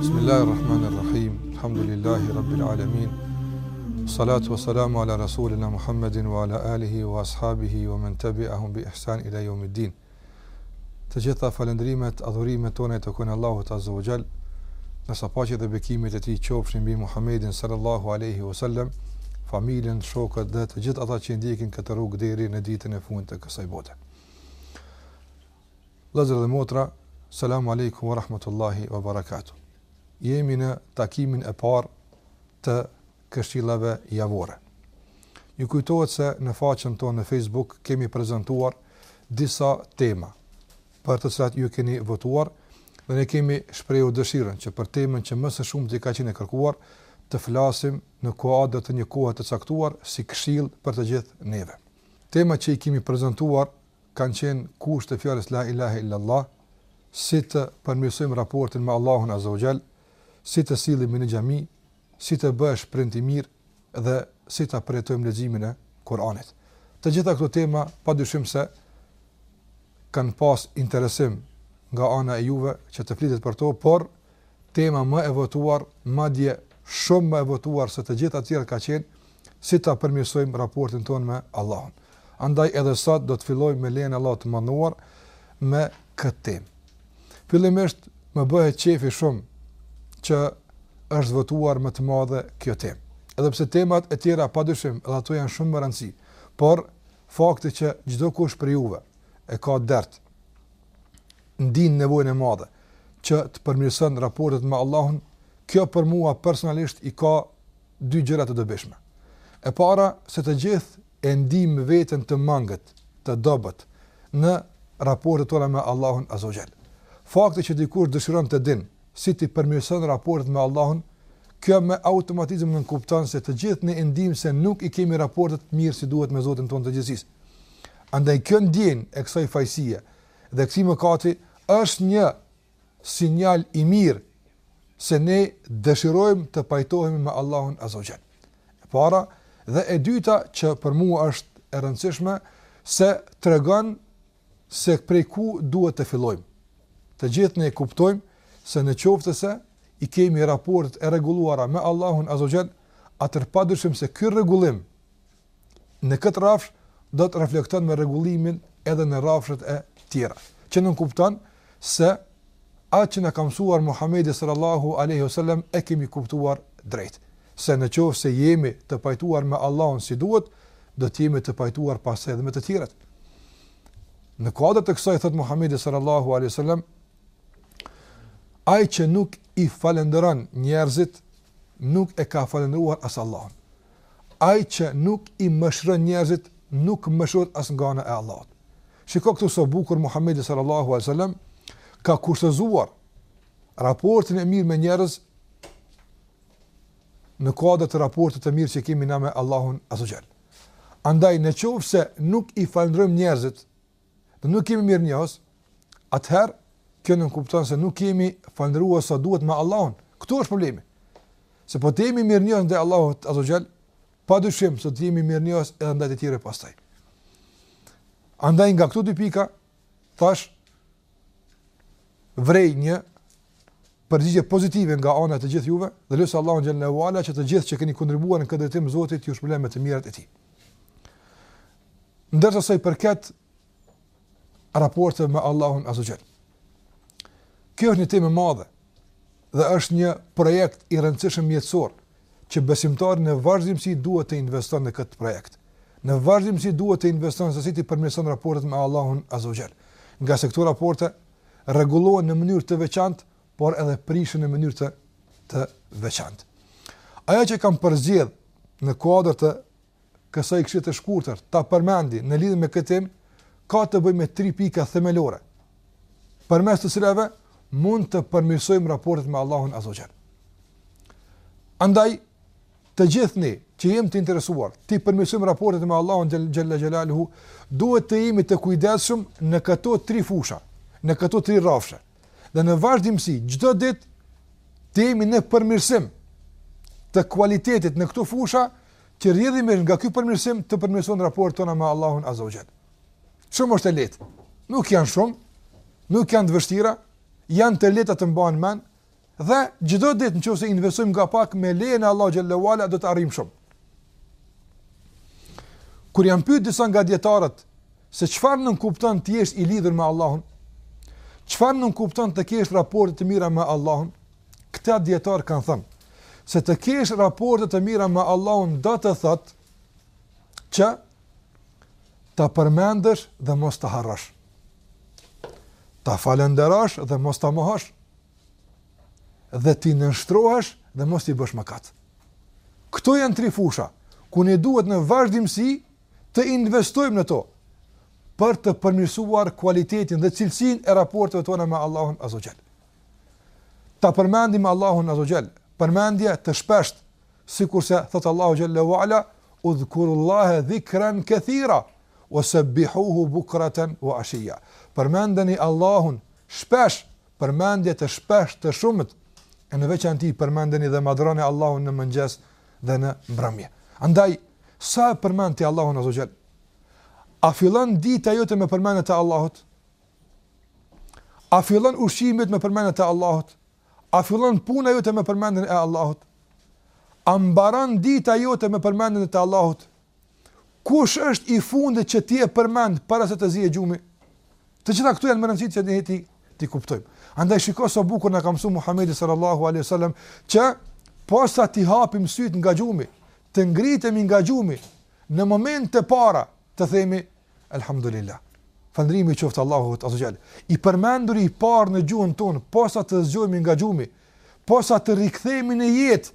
بسم الله الرحمن الرحيم الحمد لله رب العالمين الصلاة والسلام على رسولنا محمد وعلى آله وأصحابه ومن تبعهم بإحسان إلى يوم الدين Të gjitha falëndrimet, adhurimet tona i takojnë Allahut Azza wa Jall. Ndërsa paqja dhe bekimet e Tij qofshin mbi Muhammedin sallallahu alaihi wasallam, familjen, shokët dhe të gjithë ata që e ndjekin këtë rrugë deri në ditën e fundit të kësaj bote. Vëllezër dhe motra, selam aleikum wa rahmetullahi wa barakatuh. Jemi në takimin e parë të këshillave javore. Ju kujtohet se në faqen tonë në Facebook kemi prezantuar disa tema për të cilat ju keni votuar dhe ne kemi shprehur dëshirën që për temën që më së shumti ka qenë e kërkuar të flasim në kuadër të një kohe të caktuar si këshillë për të gjithë neve. Temat që i kemi prezantuar kanë qenë kushtet e fjalës la ilaha illallah, si ta përmirësojmë raportin me Allahun azza wa jall, si të sillemi në xhami, si të bëhesh prind i mirë dhe si ta përjetojmë leximin e Kur'anit. Të gjitha këto tema padyshim se kanë pas interesim nga ana e juve që të flitet për to, por tema më e votuar, madje shumë më e votuar se të gjitha të tjerat ka qenë si ta përmirësojmë raportin tonë me Allahun. Andaj edhe sot do të fillojmë me lejen e Allahut të madhëruar me këtë temë. Fillimisht më bëhet qefi shumë që është votuar me të madhe kjo temë. Edhe pse temat e tjera padyshim edhe ato janë shumë me rëndësi, por fakti që çdokush prej juve e ka dert, ndin nevojën e madhe që t'i përmirëson raportet me Allahun, kjo për mua personalisht i ka dy gjëra të dobishme. E para, se të gjithë e ndim veten të mangët, të dobët në raportet tona me Allahun Azza wa Jall. Fakti që dikush dëshiron të dinë si t'i përmirëson raportet me Allahun, kjo me automatizëm nënkupton se të gjithë ne e ndim se nuk i kemi raportet mirë si duhet me Zotin tonë të gjithësisë. Andaj kjo ndjenjë e kësaj fajësie dhe këtij mëkati është një sinjal i mirë se ne dëshirojmë të pajtohemi me Allahun Azza wa Jall. E para dhe e dyta që për mua është e rëndësishme se tregon se prej ku duhet të fillojmë. Të gjithë ne e kuptojmë se në qoftë se i kemi raportet e rregulluara me Allahun Azza wa Jall, atëherë padyshim se ky rregullim Në këtë rrafsh do të reflekton me rregullim edhe në rrafshet e tjera, që nënkupton se atë që na ka mësuar Muhamedi sallallahu alaihi wasallam e kemi kuptuar drejt, se në qoftë se jemi të pajtuar me Allahun si duhet, do të jemi të pajtuar pastaj edhe me të tjerët. Në kuadër të kësaj thotë Muhamedi sallallahu alaihi wasallam Ai që nuk i falënderon njerëzit, nuk e ka falënderuar as Allahun. Ai që nuk i mëshiron njerëzit nuk mëshirohet as nga ana e Allahut. Shiko këtu sa bukur Muhamedi sallallahu alaihi wasallam ka kushtëzuar raportin e mirë me njerëz në kuadër të raportit të mirë që kemi ne me Allahun Azza wa Jall. Andaj në qoftë se nuk i falënderojmë njerëzit, dhe nuk jemi mirënjohës, atëherë kjo nënkupton se nuk jemi falënderues sa duhet me Allahun. Këtu është problemi. Se po të jemi mirënjohës ndaj Allahut Azza Jall, padyshim se do të jemi mirënjohës edhe ndaj të tjerëve pastaj. Andaj nga këto dy pika thash vrej një përgjigje pozitive nga ana e të gjithë juve dhe lus Allahun Xhelle wa Ala që të gjithë që keni kontribuar në këtë drejtim Zoti t'ju shpërblejë me të mirat e tij. ndërsa sa i përket raporteve me Allahun Azza Jall. Kjo është një temë e madhe dhe është një projekt i rëndësishëm jetësor që besimtari në vazhdimësi duhet të investon në këtë projekt. Në vazhdimësi duhet të investon se si t'i përmirëson raportet me Allahun Azza wa Jall. Ngase këto raporte rregullohen në mënyrë të veçantë, por edhe prishen në mënyrë të veçantë. Ajo që kam përzgjedh në kuadër të kësaj këshille të shkurtër ta përmendi në lidhje me këtë temë ka të bëjë me tri pika themelore përmes të cilave mund të përmirësojmë raportet me Allahun Azza wa Jall. Andaj të gjithë ne që jemi të interesuar t'i përmirësojmë raportet me Allahun Xhella Xhelaluhu, duhet të jemi të kujdesshëm në këto tri fusha, në këto tri rrafshe. Dhe në vazhdimësi çdo ditë të jemi në përmirësim të kualitetit në këto fusha që rrjedhimisht nga ky përmirësim të përmirësohen raportet tona me Allahun Azza wa Jall. Shumë është e lehtë. Nuk janë shumë, nuk janë të vështira, janë të lehta të mbahen mend dhe çdo ditë në qoftë se investojmë nga pak me lejen e Allahut Xhelle wa Ala do të arrijmë shumë. Kur janë pyet disa nga dietarët Se çfarë nënkupton të jesh i lidhur me Allahun? Çfarë nënkupton të kesh raporte të mira me Allahun? Këta dijetarë kanë thënë se të kesh raporte të mira me Allahun do të thotë që ta përmendësh dhe mos ta harrosh. Ta falënderosh dhe mos ta mohosh. Dhe t'i nënshtrohesh dhe mos t'i bësh mëkat. Këto janë tri fusha ku ne duhet në vazhdimësi të investojmë në to për të përmirësuar kualitetin dhe cilësinë e raporteve tona me Allahun Azza wa Jall. Ta përmendim Allahun Azza wa Jall, përmendje të shpesht, sikurse thot Allahu Jalla wa Ala, "Udhkurullaha dhikran kathira wa sabbihuhu bukratan wa asila." Përmendeni Allahun shpesh, përmendje të shpesht të shumët, e në veçanti përmendeni dhe madhroni Allahun në mëngjes dhe në mbrëmje. Andaj, sa e përmend ti Allahun azza ve xhel, a fillon dita jote me përmendjen e Allahut? A fillon ushqimi me përmendjen e Allahut? A fillon puna jote me përmendjen e Allahut? A mbaron dita jote me përmendjen e Allahut? Kush është i fundit që ti e përmend para se të zë gjumi? Të gjitha këto janë me rëndësi që ne t'i t'i kuptojmë. Andaj shiko sa bukur na ka mësuar Muhamedi sallallahu alaihi wasallam që posa t'i hapim sytë nga gjumi, të ngritemi nga gjumi në momentet e para, të themi elhamdulillah. Falënderimi qoftë Allahut azza ve xhel. I përmenduri i parë në gjuhën tonë posa të zgjohemi nga gjumi, posa të rikthehemi në jetë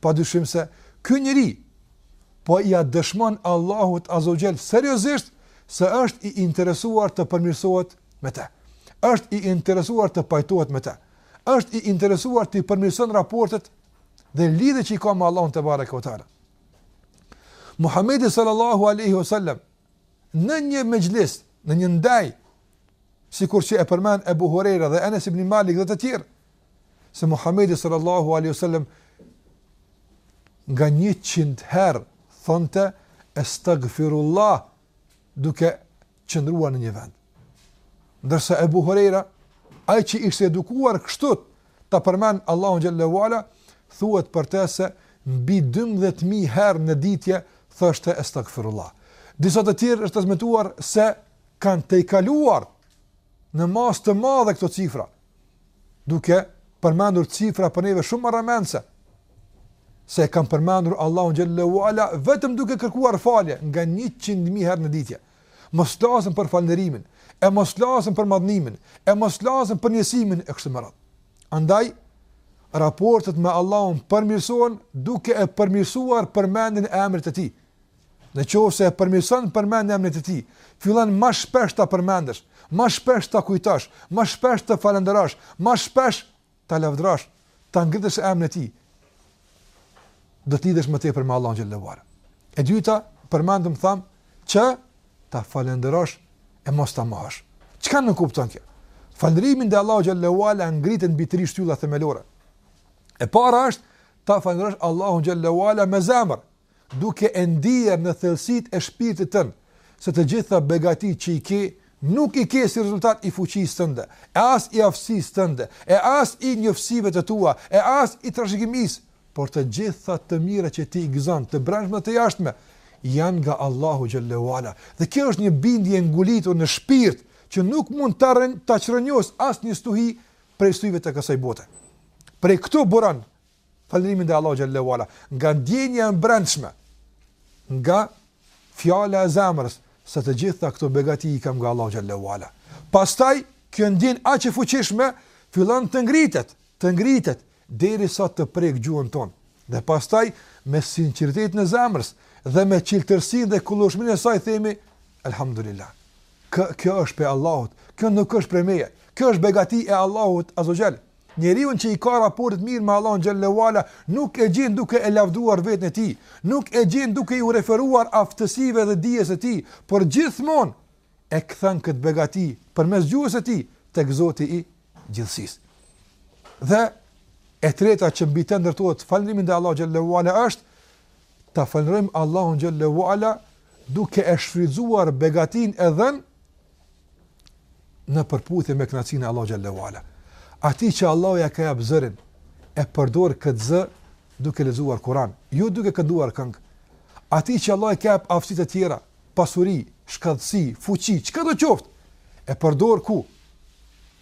Pa dyshim se ky njeri po ia dëshmon Allahut Azza wa Jell seriozisht se është i interesuar të përmirësohet me të. Është i interesuar të pajtohet me të. Është i interesuar t'i përmirëson raportet dhe lidhjet që i ka me Allahun tebareke ve teala. Muhamedi sallallahu alaihi wasallam në një mexhlis, në një ndejë, sikur që e përmend Ebu Hurejra dhe Enes ibn Malik dhe të tjerë, se Muhamedi sallallahu alaihi wasallam nga 100 herë thonte estagfirullah duke qëndruar në një vend. Ndërsa Ebu Hurejra, ai që ishte edukuar kështu ta përmend Allahun xhelle ve ala, thuhet për të se mbi 12000 herë në ditë thoshte estagfirullah. Disa të tjerë është transmetuar se kanë tejkaluar në masë të madhe këto cifra. duke përmendur cifra për neve shumë marramendëse, se e kanë përmendur Allahun xhelle ve ala vetëm duke kërkuar falje nga 100.000 herë në ditë. Mos flasim për falënderimin, e mos flasim për madhnimin, e mos flasim për njësimin e kështu me radhë. Andaj raportet me Allahun përmirësohen duke e përmirësuar përmendjen e emrit të tij. Në qoftë se e përmirëson përmendjen e emrit të Tij, fillon më shpesh ta përmendësh, më shpesh ta kujtosh, më shpesh ta falënderosh, më shpesh ta lavdërosh, ta ngritësh emrin e Tij, do të lidhesh më tepër me Allahun xhelle ve ala. E dyta, përmendëm thamë që ta falënderosh e mos ta mohosh. Çka nënkupton kjo? Falënderimi ndaj Allahut xhelle ve ala ngritet mbi tri shtylla themelore. E para është ta falënderosh Allahun xhelle ve ala me zemër, duke e ndjerë në thellësitë e shpirtit tënd se të gjitha begatitë që i ke, nuk i ke si rezultat i fuqisë tënde, e as i aftësisë tënde, e as i njoftësive të tua, e as i trashëgimisë, por të gjitha të mirat që ti i gëzon, të brendshme dhe të jashtme, janë nga Allahu xhelle ve ala. Dhe kjo është një bindje e ngulitur në shpirt që nuk mund ta çrrënjos asnjë stuhi prej stuhive të kësaj bote. Prej këtu buron Falënderimin ndaj Allahut xhalla uala, nga ndjenja e mbrendshme, nga fjala e zemrës, se të gjitha këto begati i kam nga Allahu xhalla uala. Pastaj, kjo ndjenjë aq e fuqishme, fillon të ngritet, të ngritet, derisa të prek gjuhën tonë. Dhe pastaj, me sinqeritetin e zemrës, dhe me çiltërsinë dhe kullueshmërinë e saj, themi, Elhamdulillah. Kë, kjo është prej Allahut, kjo nuk është prej meje, kjo është begati e Allahut, azza wa jall. Njeriun që i ka raportet mirë me Allahun xhalla uala, nuk e gjen duke e lavduar veten e tij, nuk e gjen duke iu referuar aftësive dhe dijes së tij, por gjithmonë e kthen këtë begati përmes gjuhës së tij tek Zoti i Gjithësisë. Dhe e treta që mbi të ndërtohet falënderimi ndaj Allahut xhalla uala është ta falënderojmë Allahun xhalla uala duke e shfrytzuar begatinë e dhënë në përputhje me kënaqësinë e Allahut xhalla uala. Atij që Allahu ia ka jap zërin e përdor këtë zë duke lexuar Kur'an, jo duke kënduar këngë. Atij që Allahu i ka jap aftësi të tjera, pasuri, shkathtësi, fuqi, çkado qoftë, e përdor ku?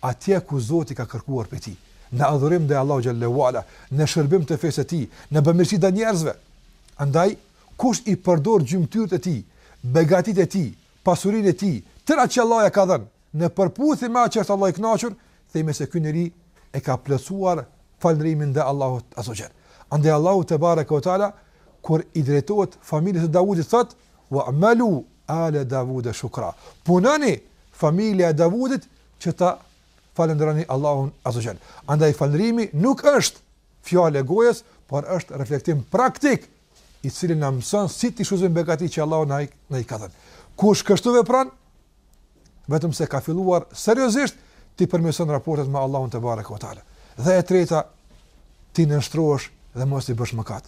atje ku Zoti ka kërkuar prej tij, në adhurim ndaj Allahut xhalla uala, në shërbim të fesë së tij, në bamirësi ndaj njerëzve. Andaj, kush i përdor gjymtyrët e tij, begatitë e tij, pasurinë e tij, tërë atë që Allahu ia ka dhënë, në përputhje me atë që është Allahu i kënaqur, themi se ky njeri e ka plotësuar falënderimin ndaj Allahut azza wa jall. Andaj Allahu tebareka ua taala kur i drejtohet familjes së Davudit thotë: "I'malu Ala Davude shukra', Punoni, familja e Davudit, që ta falënderoni Allahun Azza wa Jall. Andaj falënderimi nuk është fjalë e gojës, por është reflektim praktik, i cili na mëson si t'i shfrytëzojmë begatitë që Allahu na i ka dhënë. Kush kështu vepron, vetëm se ka filluar seriozisht t'i përmirëson raportet me Allahun tebareka ua taala. Dhe e treta t'i nënshtrohesh dhe mos i bësh mëkat.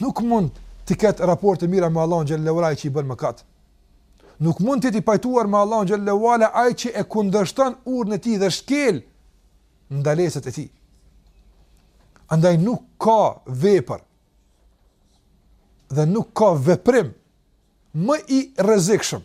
Nuk mund t'i ketë raportet e mira me Allahun xhalla uala që i bën mëkat. Nuk mund t'jetë i pajtuar me Allahun xhalla uala ai që e kundërshton urdhrin e tij dhe shkel ndalesat e tij. Andaj nuk ka vepër dhe nuk ka veprim më i rrezikshëm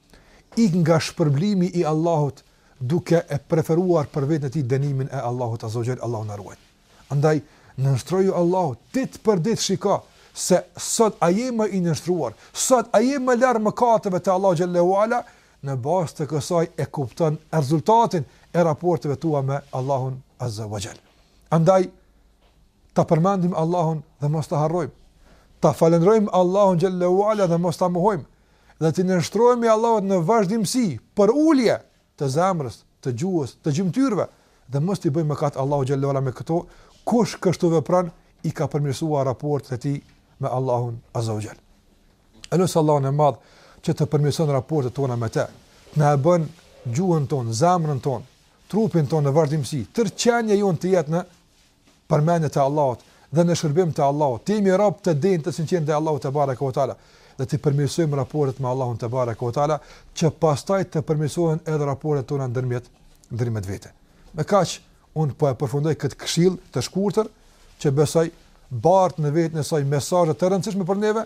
Ik nga shpërblimi i Allahut duke e preferuar për veten e tij dënimin e Allahut azza wa jall Allahu na ruajtë. Andaj nënshtroju Allahut, ditë për ditë shiko se sot a je më i nënshtruar, sot a je më larg mëkateve ndaj Allahut xhalla uala, në bazë të kësaj e kupton rezultatin e raporteve tua me Allahun azza wa jall. Andaj ta përmendim Allahun dhe mos ta harrojmë. Ta falënderojmë Allahun xhalla uala dhe mos ta mohojmë. dhe t'i nënshtrohemi Allahut në vazhdimësi, përulje të zemrës, të gjuhës, të gjymtyrëve dhe mos t'i bëjmë mëkat Allahut xhel-le ve ala me këto, kush kështu vepron i ka përmirësuar raportet e tij me Allahun azza wa jall. E lus Allahun e madh që të përmirëson raportet tona me të. Na e bën gjuhën tonë, zemrën tonë, trupin tonë në vazhdimësi, tërë qenia jonë të jetë në përmendje të Allahut dhe në shërbim të Allahut, të jemi rob të denjë të sinqertë ndaj Allahut tebareke ve teala dhe t'i përmirësojmë raportet me Allahun tebareke ve teala, që pastaj të përmirësohen edhe raportet tona ndërmjet ndërmjet vete. Me kaq unë po e përfundoj këtë këshillë të shkurtër që besoj bart në veten e saj mesazhe të rëndësishme për neve,